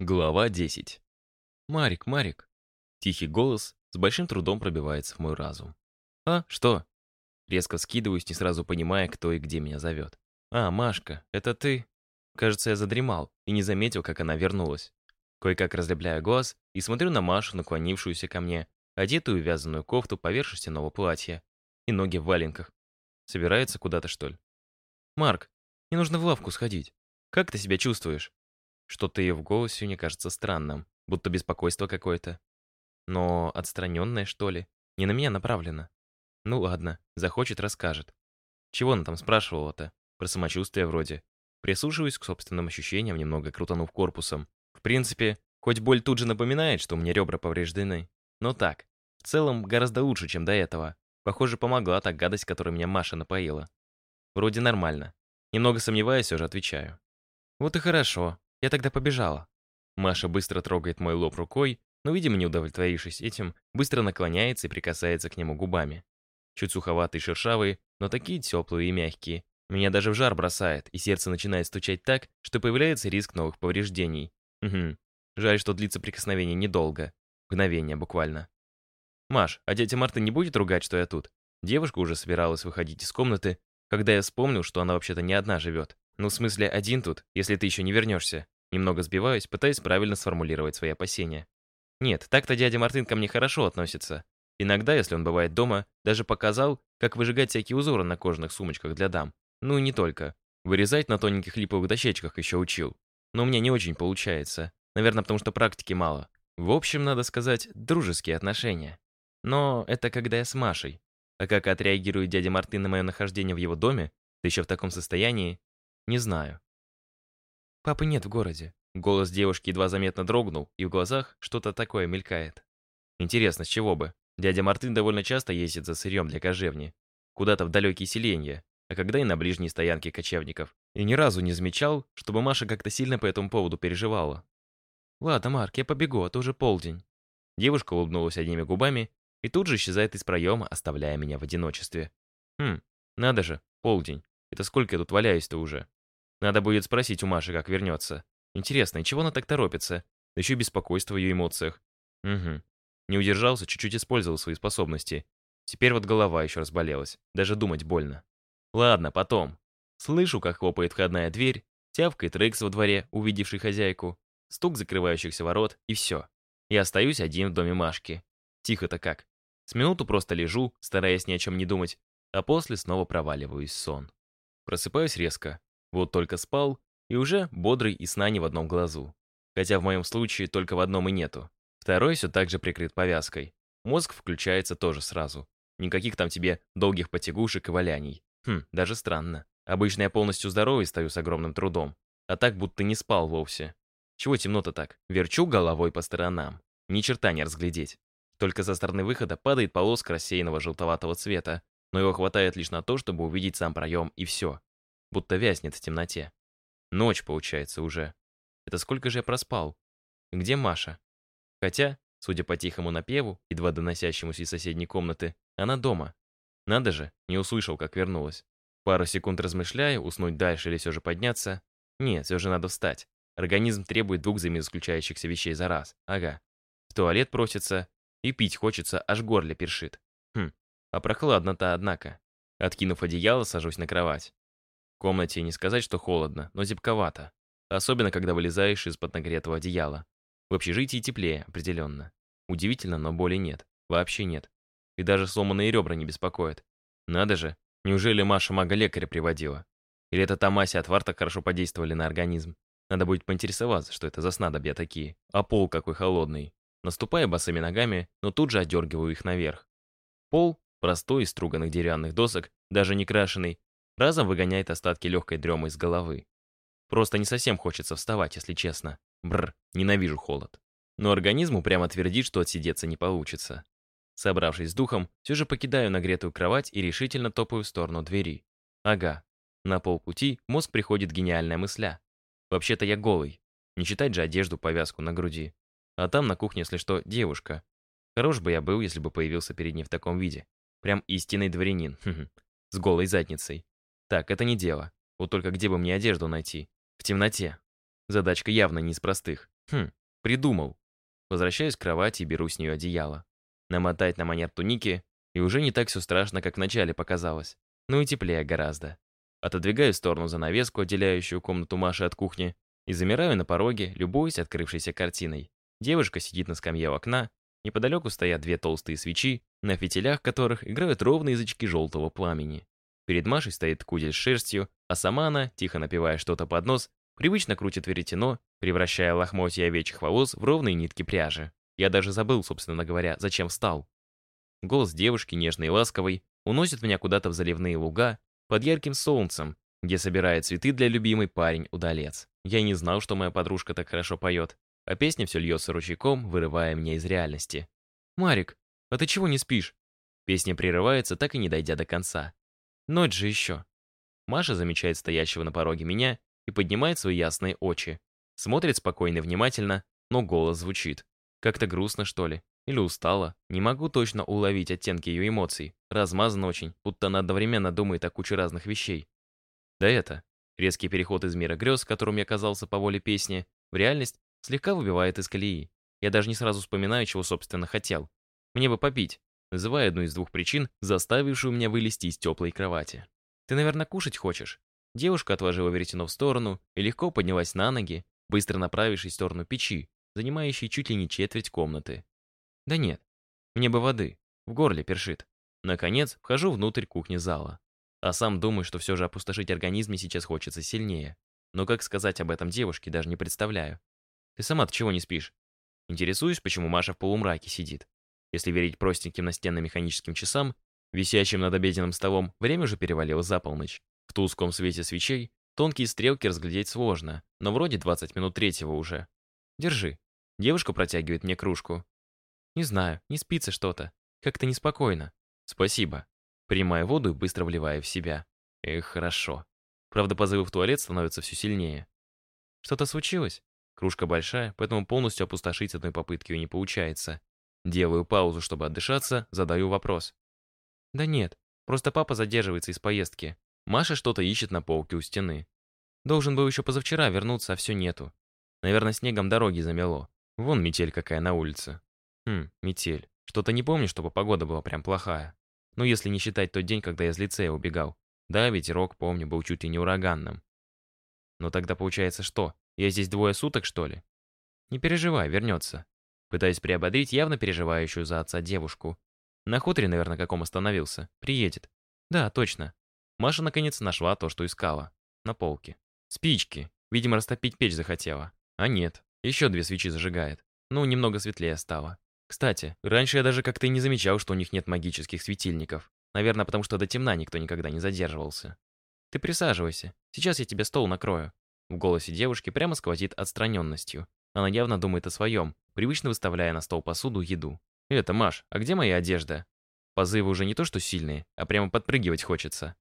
Глава 10. «Марик, Марик!» Тихий голос с большим трудом пробивается в мой разум. «А, что?» Резко скидываюсь, не сразу понимая, кто и где меня зовет. «А, Машка, это ты?» Кажется, я задремал и не заметил, как она вернулась. Кое-как разлепляю глаз и смотрю на Машу, наклонившуюся ко мне, одетую в вязаную кофту поверх шерстяного платья и ноги в валенках. Собирается куда-то, что ли? «Марк, мне нужно в лавку сходить. Как ты себя чувствуешь?» Что-то ее в голосе мне кажется странным, будто беспокойство какое-то. Но отстраненное, что ли? Не на меня направлено. Ну ладно, захочет, расскажет. Чего она там спрашивала-то? Про самочувствие вроде. Прислушиваюсь к собственным ощущениям, немного крутанув корпусом. В принципе, хоть боль тут же напоминает, что у меня ребра повреждены. Но так, в целом, гораздо лучше, чем до этого. Похоже, помогла та гадость, которой меня Маша напоила. Вроде нормально. Немного сомневаясь, все же отвечаю. Вот и хорошо. Я тогда побежала. Маша быстро трогает мой лоб рукой, но, видимо, не удовлетворившись этим, быстро наклоняется и прикасается к нему губами. Чуть суховатые, шершавые, но такие теплые и мягкие. Меня даже в жар бросает, и сердце начинает стучать так, что появляется риск новых повреждений. Угу. Жаль, что длится прикосновение недолго. Мгновение буквально. «Маш, а дядя Марта не будет ругать, что я тут?» Девушка уже собиралась выходить из комнаты, когда я вспомнил, что она вообще-то не одна живет. Ну, в смысле, один тут, если ты еще не вернешься. Немного сбиваюсь, пытаясь правильно сформулировать свои опасения. Нет, так-то дядя Мартын ко мне хорошо относится. Иногда, если он бывает дома, даже показал, как выжигать всякие узоры на кожаных сумочках для дам. Ну и не только. Вырезать на тоненьких липовых дощечках еще учил. Но у меня не очень получается. Наверное, потому что практики мало. В общем, надо сказать, дружеские отношения. Но это когда я с Машей. А как отреагирует дядя Мартын на мое нахождение в его доме, да еще в таком состоянии, не знаю. Папы нет в городе. Голос девушки едва заметно дрогнул, и в глазах что-то такое мелькает. Интересно, с чего бы? Дядя Мартын довольно часто ездит за сырьем для кожевни. Куда-то в далекие селения, а когда и на ближние стоянки кочевников. И ни разу не замечал, чтобы Маша как-то сильно по этому поводу переживала. «Ладно, Марк, я побегу, а то уже полдень». Девушка улыбнулась одними губами и тут же исчезает из проема, оставляя меня в одиночестве. Хм, надо же, полдень. Это сколько я тут валяюсь-то уже? Надо будет спросить у Маши, как вернется. Интересно, и чего она так торопится? Да еще и беспокойство в ее эмоциях. Угу. Не удержался, чуть-чуть использовал свои способности. Теперь вот голова еще разболелась. Даже думать больно. Ладно, потом. Слышу, как хлопает входная дверь, тявкает Рекс во дворе, увидевший хозяйку, стук закрывающихся ворот, и все. Я остаюсь один в доме Машки. Тихо-то как. С минуту просто лежу, стараясь ни о чем не думать, а после снова проваливаюсь в сон. Просыпаюсь резко. Вот только спал, и уже бодрый и сна не в одном глазу. Хотя в моем случае только в одном и нету. Второй все так же прикрыт повязкой. Мозг включается тоже сразу. Никаких там тебе долгих потягушек и валяний. Хм, даже странно. Обычно я полностью здоровый стою с огромным трудом. А так будто не спал вовсе. Чего темно-то так? Верчу головой по сторонам. Ни черта не разглядеть. Только со стороны выхода падает полоска рассеянного желтоватого цвета, но его хватает лишь на то, чтобы увидеть сам проем, и все будто вязнет в темноте. Ночь, получается, уже. Это сколько же я проспал? Где Маша? Хотя, судя по тихому напеву, едва доносящемуся из соседней комнаты, она дома. Надо же, не услышал, как вернулась. Пару секунд размышляю, уснуть дальше или все же подняться. Нет, все же надо встать. Организм требует двух взаимоисключающихся вещей за раз. Ага. В туалет просится, и пить хочется, аж горле першит. Хм, а прохладно-то, однако. Откинув одеяло, сажусь на кровать. В комнате не сказать, что холодно, но зябковато. Особенно, когда вылезаешь из-под нагретого одеяла. В общежитии теплее, определенно. Удивительно, но боли нет. Вообще нет. И даже сломанные ребра не беспокоят. Надо же, неужели Маша мага-лекаря приводила? Или это та Мася отвар так хорошо подействовали на организм? Надо будет поинтересоваться, что это за снадобья такие. А пол какой холодный. Наступая босыми ногами, но тут же отдергиваю их наверх. Пол, простой из струганных деревянных досок, даже не крашеный, разом выгоняет остатки легкой дремы из головы. Просто не совсем хочется вставать, если честно. Бр, ненавижу холод. Но организму прямо твердит, что отсидеться не получится. Собравшись с духом, все же покидаю нагретую кровать и решительно топаю в сторону двери. Ага. На полпути мозг приходит гениальная мысля. Вообще-то я голый. Не читать же одежду, повязку на груди. А там на кухне, если что, девушка. Хорош бы я был, если бы появился перед ней в таком виде. Прям истинный дворянин. С голой задницей. Так, это не дело. Вот только где бы мне одежду найти? В темноте. Задачка явно не из простых. Хм, придумал. Возвращаюсь к кровати и беру с нее одеяло. Намотать на манер туники, и уже не так все страшно, как вначале показалось. Ну и теплее гораздо. Отодвигаю в сторону занавеску, отделяющую комнату Маши от кухни, и замираю на пороге, любуясь открывшейся картиной. Девушка сидит на скамье у окна, неподалеку стоят две толстые свечи, на фитилях которых играют ровные язычки желтого пламени. Перед Машей стоит кудель с шерстью, а сама она, тихо напивая что-то под нос, привычно крутит веретено, превращая лохмотья овечьих волос в ровные нитки пряжи. Я даже забыл, собственно говоря, зачем встал. Голос девушки, нежный и ласковый, уносит меня куда-то в заливные луга, под ярким солнцем, где собирает цветы для любимый парень-удалец. Я не знал, что моя подружка так хорошо поет, а песня все льется ручейком, вырывая меня из реальности. «Марик, а ты чего не спишь?» Песня прерывается, так и не дойдя до конца. Ночь же еще. Маша замечает стоящего на пороге меня и поднимает свои ясные очи. Смотрит спокойно и внимательно, но голос звучит. Как-то грустно, что ли? Или устала? Не могу точно уловить оттенки ее эмоций. Размазан очень, будто она одновременно думает о куче разных вещей. Да это, резкий переход из мира грез, которым я оказался по воле песни, в реальность слегка выбивает из колеи. Я даже не сразу вспоминаю, чего, собственно, хотел. Мне бы попить, называя одну из двух причин, заставившую меня вылезти из теплой кровати. «Ты, наверное, кушать хочешь?» Девушка отложила веретено в сторону и легко поднялась на ноги, быстро направившись в сторону печи, занимающей чуть ли не четверть комнаты. «Да нет, мне бы воды, в горле першит». Наконец, вхожу внутрь кухни зала. А сам думаю, что все же опустошить организм сейчас хочется сильнее. Но как сказать об этом девушке, даже не представляю. Ты сама-то чего не спишь? Интересуюсь, почему Маша в полумраке сидит. Если верить простеньким настенным механическим часам, висящим над обеденным столом, время уже перевалило за полночь. В тусклом свете свечей тонкие стрелки разглядеть сложно, но вроде 20 минут третьего уже. Держи. Девушка протягивает мне кружку. Не знаю, не спится что-то. Как-то неспокойно. Спасибо. Принимая воду и быстро вливая в себя. Эх, хорошо. Правда, позывы в туалет становятся все сильнее. Что-то случилось? Кружка большая, поэтому полностью опустошить одной попытки ее не получается. Делаю паузу, чтобы отдышаться, задаю вопрос. Да нет, просто папа задерживается из поездки. Маша что-то ищет на полке у стены. Должен был еще позавчера вернуться, а все нету. Наверное, снегом дороги замело. Вон метель какая на улице. Хм, метель. Что-то не помню, чтобы погода была прям плохая. Ну, если не считать тот день, когда я из лицея убегал. Да, ветерок, помню, был чуть ли не ураганным. Но тогда получается что? Я здесь двое суток, что ли? Не переживай, вернется. Пытаюсь приободрить явно переживающую за отца девушку. На хуторе, наверное, каком остановился. Приедет. Да, точно. Маша наконец нашла то, что искала. На полке. Спички. Видимо, растопить печь захотела. А нет. Еще две свечи зажигает. Ну, немного светлее стало. Кстати, раньше я даже как-то и не замечал, что у них нет магических светильников. Наверное, потому что до темна никто никогда не задерживался. «Ты присаживайся. Сейчас я тебе стол накрою». В голосе девушки прямо сквозит отстраненностью. Она явно думает о своем, привычно выставляя на стол посуду еду. «Это, Маш, а где моя одежда?» Позывы уже не то что сильные, а прямо подпрыгивать хочется.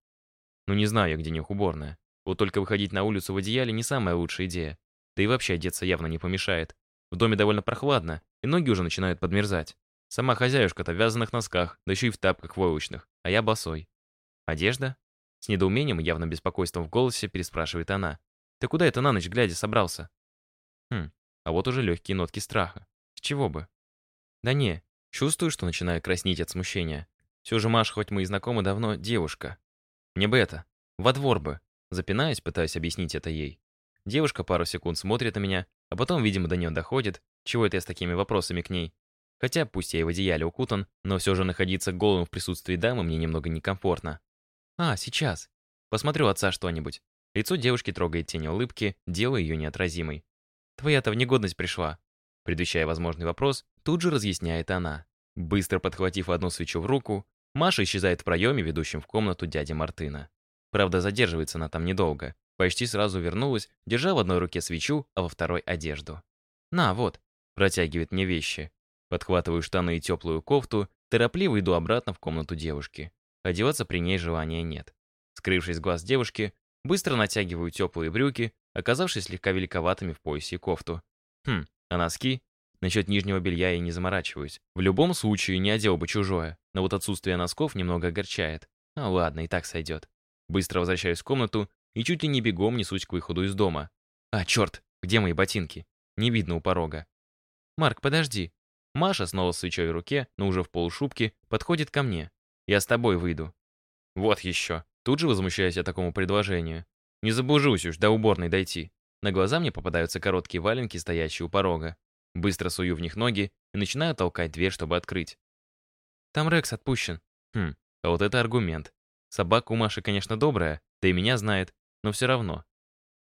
Ну не знаю где них уборная. Вот только выходить на улицу в одеяле не самая лучшая идея. Да и вообще одеться явно не помешает. В доме довольно прохладно, и ноги уже начинают подмерзать. Сама хозяюшка-то в вязаных носках, да еще и в тапках войлочных, а я босой. Одежда? С недоумением и явным беспокойством в голосе переспрашивает она. Ты куда это на ночь глядя собрался? Хм, а вот уже легкие нотки страха. С чего бы? Да не, чувствую, что начинаю краснеть от смущения. Все же Маша, хоть мы и знакомы давно, девушка. Мне бы это, во двор бы. Запинаюсь, пытаясь объяснить это ей. Девушка пару секунд смотрит на меня, а потом, видимо, до нее доходит, чего это я с такими вопросами к ней. Хотя, пусть я и в одеяле укутан, но все же находиться голым в присутствии дамы мне немного некомфортно. А, сейчас. Посмотрю отца что-нибудь. Лицо девушки трогает тень улыбки, делая ее неотразимой. Твоя-то в негодность пришла. Предвещая возможный вопрос, тут же разъясняет она. Быстро подхватив одну свечу в руку, Маша исчезает в проеме, ведущем в комнату дяди Мартына. Правда, задерживается она там недолго. Почти сразу вернулась, держа в одной руке свечу, а во второй — одежду. «На, вот», — протягивает мне вещи. Подхватываю штаны и теплую кофту, торопливо иду обратно в комнату девушки. Одеваться при ней желания нет. Скрывшись глаз девушки, быстро натягиваю теплые брюки, оказавшись слегка великоватыми в поясе и кофту. Хм, а носки? Насчет нижнего белья я не заморачиваюсь. В любом случае, не одел бы чужое, но вот отсутствие носков немного огорчает. А ладно, и так сойдет. Быстро возвращаюсь в комнату и чуть ли не бегом несусь к выходу из дома. А, черт, Где мои ботинки? Не видно у порога. Марк, подожди. Маша снова с свечой в руке, но уже в полушубке, подходит ко мне. Я с тобой выйду. Вот еще. Тут же возмущаюсь я такому предложению. Не забужусь уж до уборной дойти. На глаза мне попадаются короткие валенки, стоящие у порога. Быстро сую в них ноги и начинаю толкать дверь, чтобы открыть. Там Рекс отпущен. Хм, а вот это аргумент. Собака у Маши, конечно, добрая, да и меня знает, но все равно.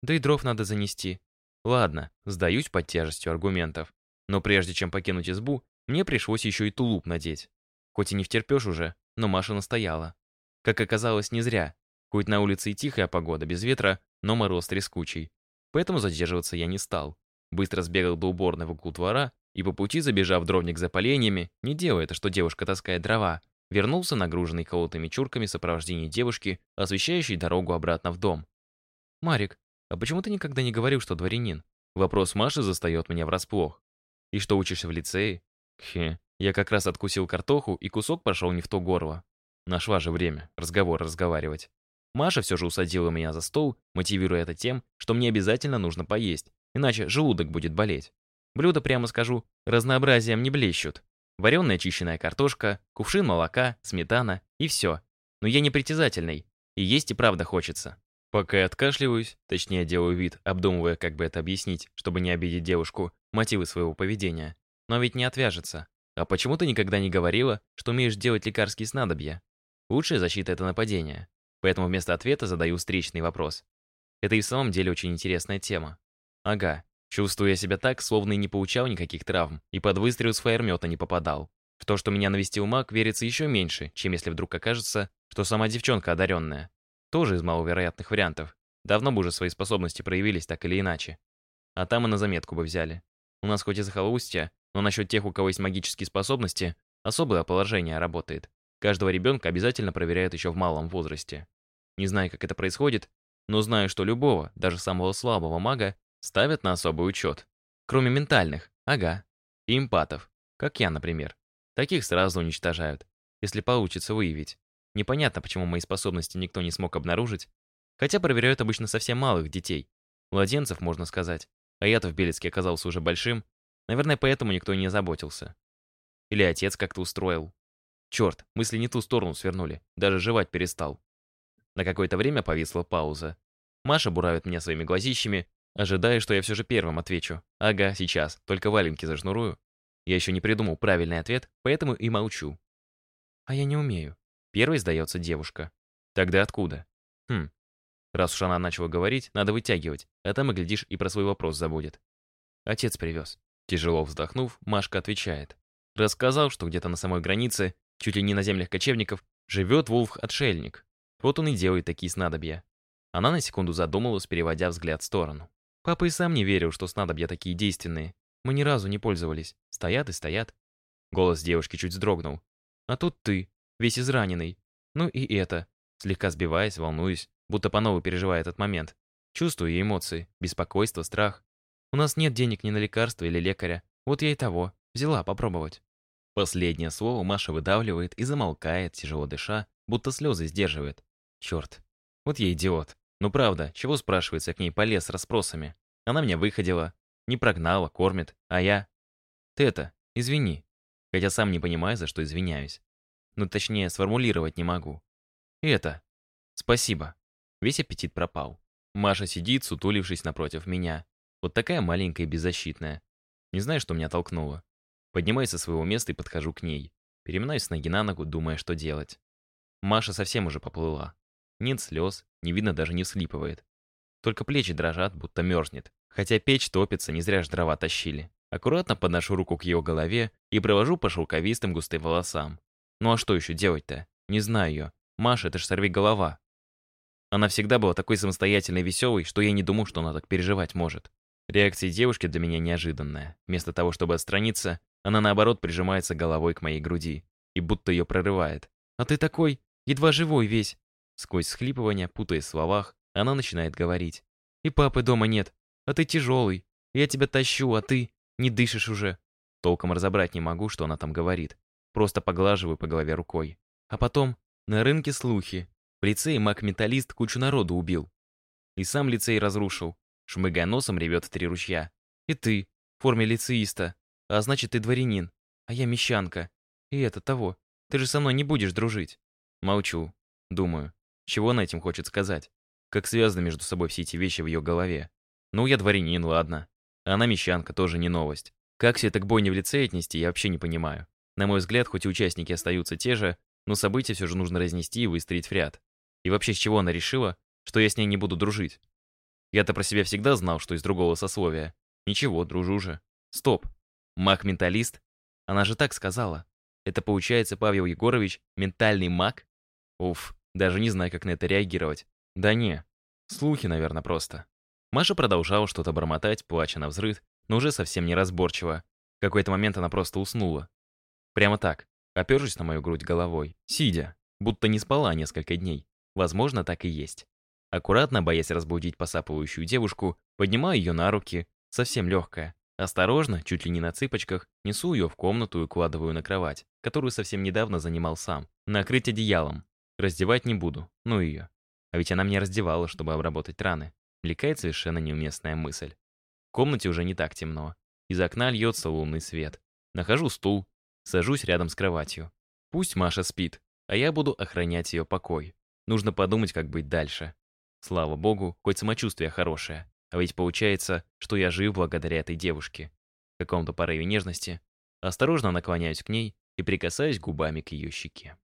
Да и дров надо занести. Ладно, сдаюсь под тяжестью аргументов. Но прежде чем покинуть избу, мне пришлось еще и тулуп надеть. Хоть и не втерпешь уже, но Маша настояла. Как оказалось, не зря. Хоть на улице и тихая погода, без ветра, но мороз трескучий. Поэтому задерживаться я не стал. Быстро сбегал до уборной в углу двора и по пути, забежав дровник за поленьями, не делая это, что девушка таскает дрова, вернулся нагруженный колотыми чурками в сопровождении девушки, освещающей дорогу обратно в дом. «Марик, а почему ты никогда не говорил, что дворянин?» Вопрос Маши застает меня врасплох. «И что, учишься в лицее?» Хе, я как раз откусил картоху, и кусок пошел не в то горло. Нашла же время разговор разговаривать. Маша все же усадила меня за стол, мотивируя это тем, что мне обязательно нужно поесть, иначе желудок будет болеть. Блюда, прямо скажу, разнообразием не блещут. Вареная очищенная картошка, кувшин молока, сметана и все. Но я не притязательный, и есть и правда хочется. Пока я откашливаюсь, точнее делаю вид, обдумывая, как бы это объяснить, чтобы не обидеть девушку, мотивы своего поведения. Но ведь не отвяжется. А почему ты никогда не говорила, что умеешь делать лекарские снадобья? Лучшая защита — это нападение. Поэтому вместо ответа задаю встречный вопрос. Это и в самом деле очень интересная тема. Ага, чувствую я себя так, словно и не получал никаких травм, и под выстрел с фаермета не попадал. В то, что меня навестил маг, верится еще меньше, чем если вдруг окажется, что сама девчонка одаренная. Тоже из маловероятных вариантов. Давно бы уже свои способности проявились так или иначе. А там и на заметку бы взяли. У нас хоть и захолустье, но насчет тех, у кого есть магические способности, особое положение работает. Каждого ребенка обязательно проверяют еще в малом возрасте. Не знаю, как это происходит, но знаю, что любого, даже самого слабого мага, ставят на особый учет. Кроме ментальных, ага, и эмпатов, как я, например. Таких сразу уничтожают, если получится выявить. Непонятно, почему мои способности никто не смог обнаружить, хотя проверяют обычно совсем малых детей. Младенцев, можно сказать. А я-то в Белецке оказался уже большим, наверное, поэтому никто и не заботился. Или отец как-то устроил. Черт, мысли не ту сторону свернули, даже жевать перестал. На какое-то время повисла пауза. Маша буравит меня своими глазищами, ожидая, что я все же первым отвечу. Ага, сейчас, только валенки зашнурую. Я еще не придумал правильный ответ, поэтому и молчу. А я не умею. Первой сдается девушка. Тогда откуда? Хм. Раз уж она начала говорить, надо вытягивать, а там и глядишь и про свой вопрос забудет. Отец привез. Тяжело вздохнув, Машка отвечает. Рассказал, что где-то на самой границе чуть ли не на землях кочевников, живет Волф-отшельник. Вот он и делает такие снадобья. Она на секунду задумалась, переводя взгляд в сторону. Папа и сам не верил, что снадобья такие действенные. Мы ни разу не пользовались. Стоят и стоят. Голос девушки чуть вздрогнул. А тут ты, весь израненный. Ну и это. Слегка сбиваясь, волнуюсь, будто по новой переживая этот момент. Чувствую эмоции, беспокойство, страх. У нас нет денег ни на лекарства или лекаря. Вот я и того. Взяла попробовать. Последнее слово Маша выдавливает и замолкает, тяжело дыша, будто слезы сдерживает. Черт, вот я идиот. Ну правда, чего спрашивается, к ней полез с расспросами? Она меня выходила, не прогнала, кормит, а я... Ты это, извини. Хотя сам не понимаю, за что извиняюсь. Ну точнее, сформулировать не могу. И это... Спасибо. Весь аппетит пропал. Маша сидит, сутулившись напротив меня. Вот такая маленькая и беззащитная. Не знаю, что меня толкнуло. Поднимаюсь со своего места и подхожу к ней. Переминаюсь с ноги на ногу, думая, что делать. Маша совсем уже поплыла. Нет слез, не видно даже не вслипывает. Только плечи дрожат, будто мерзнет. Хотя печь топится, не зря ж дрова тащили. Аккуратно подношу руку к ее голове и провожу по шелковистым густым волосам. Ну а что еще делать-то? Не знаю ее. Маша, это ж сорви голова. Она всегда была такой самостоятельной и веселой, что я не думал, что она так переживать может. Реакция девушки для меня неожиданная. Вместо того, чтобы отстраниться, она, наоборот, прижимается головой к моей груди и будто ее прорывает. «А ты такой, едва живой весь!» Сквозь схлипывание, путаясь в словах, она начинает говорить. «И папы дома нет, а ты тяжелый. Я тебя тащу, а ты не дышишь уже». Толком разобрать не могу, что она там говорит. Просто поглаживаю по голове рукой. А потом на рынке слухи. В лицее маг-металлист кучу народу убил. И сам лицей разрушил. шмыгая носом, ревет три ручья. И ты, в форме лицеиста. А значит, ты дворянин. А я мещанка. И это того. Ты же со мной не будешь дружить. Молчу. Думаю. Чего она этим хочет сказать? Как связаны между собой все эти вещи в ее голове? Ну, я дворянин, ладно. Она мещанка, тоже не новость. Как все это к бойне в лице отнести, я вообще не понимаю. На мой взгляд, хоть и участники остаются те же, но события все же нужно разнести и выстроить в ряд. И вообще, с чего она решила, что я с ней не буду дружить? Я-то про себя всегда знал, что из другого сословия. Ничего, дружу же. Стоп. Маг-менталист? Она же так сказала. Это получается Павел Егорович ментальный маг? Уф, даже не знаю, как на это реагировать. Да не, слухи, наверное, просто. Маша продолжала что-то бормотать, плача на взрыв, но уже совсем неразборчиво. В какой-то момент она просто уснула. Прямо так, опершись на мою грудь головой, сидя, будто не спала несколько дней. Возможно, так и есть. Аккуратно, боясь разбудить посапывающую девушку, поднимаю ее на руки, совсем легкая. Осторожно, чуть ли не на цыпочках, несу ее в комнату и укладываю на кровать, которую совсем недавно занимал сам. Накрыть одеялом. Раздевать не буду, ну ее. А ведь она меня раздевала, чтобы обработать раны. Мелькает совершенно неуместная мысль. В комнате уже не так темно. Из окна льется лунный свет. Нахожу стул, сажусь рядом с кроватью. Пусть Маша спит, а я буду охранять ее покой. Нужно подумать, как быть дальше. Слава богу, хоть самочувствие хорошее. А ведь получается, что я жив благодаря этой девушке. В каком-то порыве нежности осторожно наклоняюсь к ней и прикасаюсь губами к ее щеке.